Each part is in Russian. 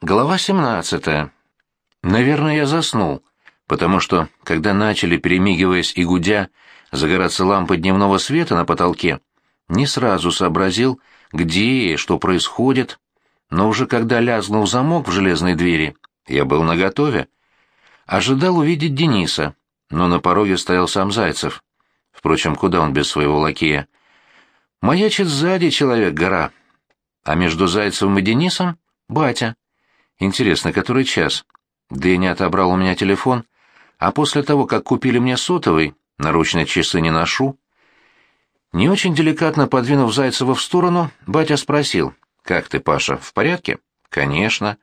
Глава 17. Наверное, я заснул, потому что, когда начали, перемигиваясь и гудя, загораться лампы дневного света на потолке, не сразу сообразил, где и что происходит, но уже когда лязнул замок в железной двери, я был наготове. Ожидал увидеть Дениса, но на пороге стоял сам Зайцев. Впрочем, куда он без своего лакея? Маячит сзади человек-гора, а между Зайцевым и Денисом — батя. Интересно, который час? Дэнни отобрал у меня телефон, а после того, как купили мне сотовый, наручные часы не ношу. Не очень деликатно подвинув Зайцева в сторону, батя спросил, «Как ты, Паша, в порядке?» «Конечно».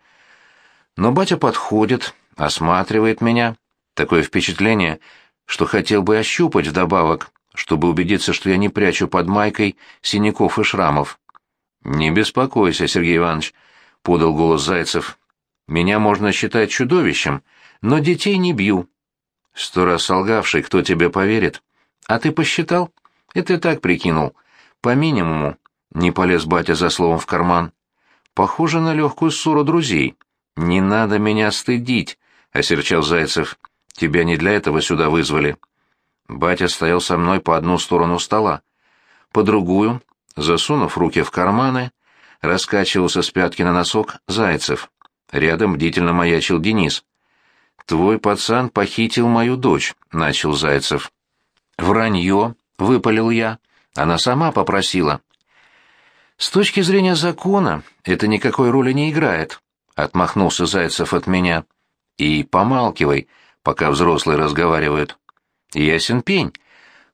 Но батя подходит, осматривает меня. Такое впечатление, что хотел бы ощупать вдобавок, чтобы убедиться, что я не прячу под майкой синяков и шрамов. «Не беспокойся, Сергей Иванович», — подал голос Зайцев. Меня можно считать чудовищем, но детей не бью. Сто раз солгавший, кто тебе поверит? А ты посчитал? Это так прикинул. По минимуму. Не полез батя за словом в карман. Похоже на легкую ссору друзей. Не надо меня стыдить, — осерчал Зайцев. Тебя не для этого сюда вызвали. Батя стоял со мной по одну сторону стола. По другую, засунув руки в карманы, раскачивался с пятки на носок Зайцев. Рядом бдительно маячил Денис. «Твой пацан похитил мою дочь», — начал Зайцев. «Вранье», — выпалил я. Она сама попросила. «С точки зрения закона это никакой роли не играет», — отмахнулся Зайцев от меня. «И помалкивай, пока взрослые разговаривают». «Ясен пень.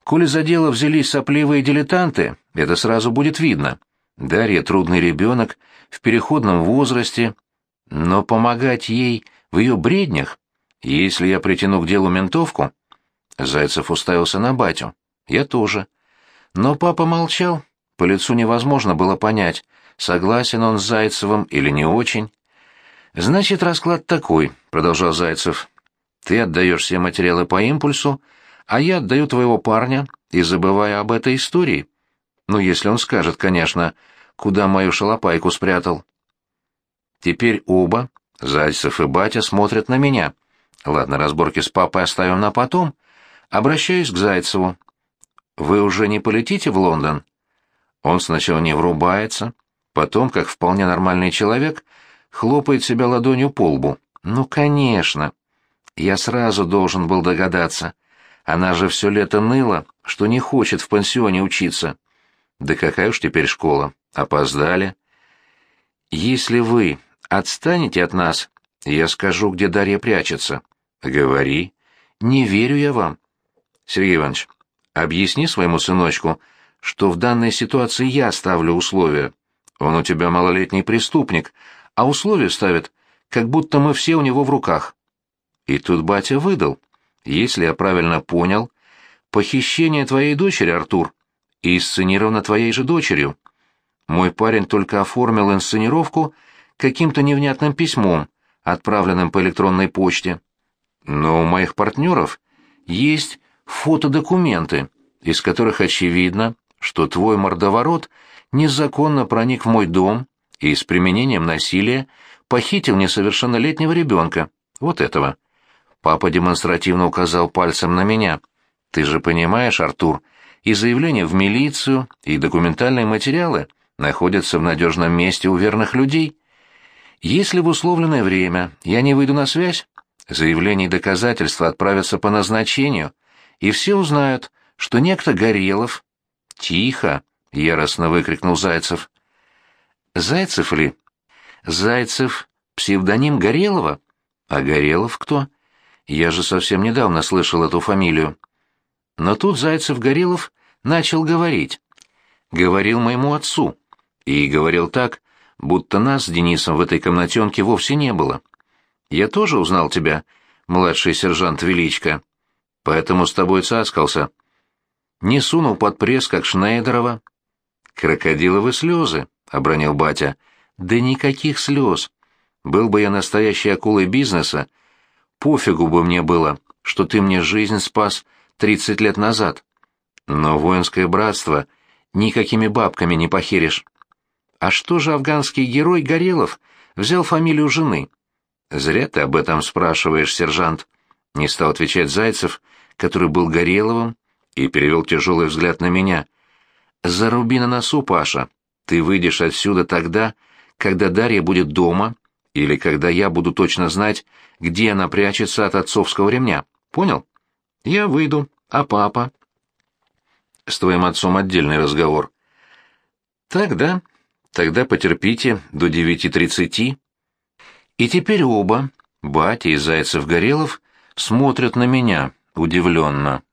Коли за дело взялись сопливые дилетанты, это сразу будет видно. Дарья трудный ребенок, в переходном возрасте, но помогать ей в ее бреднях, если я притяну к делу ментовку... Зайцев уставился на батю. Я тоже. Но папа молчал. По лицу невозможно было понять, согласен он с Зайцевым или не очень. «Значит, расклад такой», — продолжал Зайцев. «Ты отдаешь все материалы по импульсу, а я отдаю твоего парня и забываю об этой истории. Ну, если он скажет, конечно, куда мою шалопайку спрятал. Теперь оба, Зайцев и батя, смотрят на меня. Ладно, разборки с папой оставим на потом. Обращаюсь к Зайцеву. Вы уже не полетите в Лондон? Он сначала не врубается, потом, как вполне нормальный человек, хлопает себя ладонью по лбу. Ну, конечно. Я сразу должен был догадаться. Она же все лето ныла, что не хочет в пансионе учиться. Да какая уж теперь школа? Опоздали. Если вы Отстанете от нас, я скажу, где Дарья прячется. Говори. Не верю я вам. Сергей Иванович, объясни своему сыночку, что в данной ситуации я ставлю условия. Он у тебя малолетний преступник, а условия ставят, как будто мы все у него в руках. И тут батя выдал. Если я правильно понял, похищение твоей дочери, Артур, и инсценировано твоей же дочерью. Мой парень только оформил инсценировку каким-то невнятным письмом, отправленным по электронной почте. Но у моих партнеров есть фотодокументы, из которых очевидно, что твой мордоворот незаконно проник в мой дом и с применением насилия похитил несовершеннолетнего ребенка, вот этого. Папа демонстративно указал пальцем на меня. Ты же понимаешь, Артур, и заявление в милицию, и документальные материалы находятся в надежном месте у верных людей. Если в условленное время я не выйду на связь, заявление и доказательства отправятся по назначению, и все узнают, что некто Горелов... «Тихо!» — яростно выкрикнул Зайцев. «Зайцев ли?» «Зайцев — псевдоним Горелова? А Горелов кто?» Я же совсем недавно слышал эту фамилию. Но тут Зайцев-Горелов начал говорить. Говорил моему отцу. И говорил так, будто нас с Денисом в этой комнатенке вовсе не было. Я тоже узнал тебя, младший сержант Величко, поэтому с тобой цаскался. Не сунул под пресс, как Шнейдерова. Крокодиловы слезы, — обронил батя. Да никаких слез. Был бы я настоящей акулой бизнеса, пофигу бы мне было, что ты мне жизнь спас тридцать лет назад. Но воинское братство никакими бабками не похеришь. А что же афганский герой Горелов Взял фамилию жены. Зря ты об этом спрашиваешь, сержант. Не стал отвечать Зайцев, который был Гореловым, и перевел тяжелый взгляд на меня. «Заруби на носу, Паша. Ты выйдешь отсюда тогда, когда Дарья будет дома, или когда я буду точно знать, где она прячется от отцовского ремня. Понял? Я выйду, а папа? С твоим отцом отдельный разговор. Тогда, тогда потерпите до девяти тридцати. И теперь оба, батя и Зайцев-Горелов, смотрят на меня удивленно.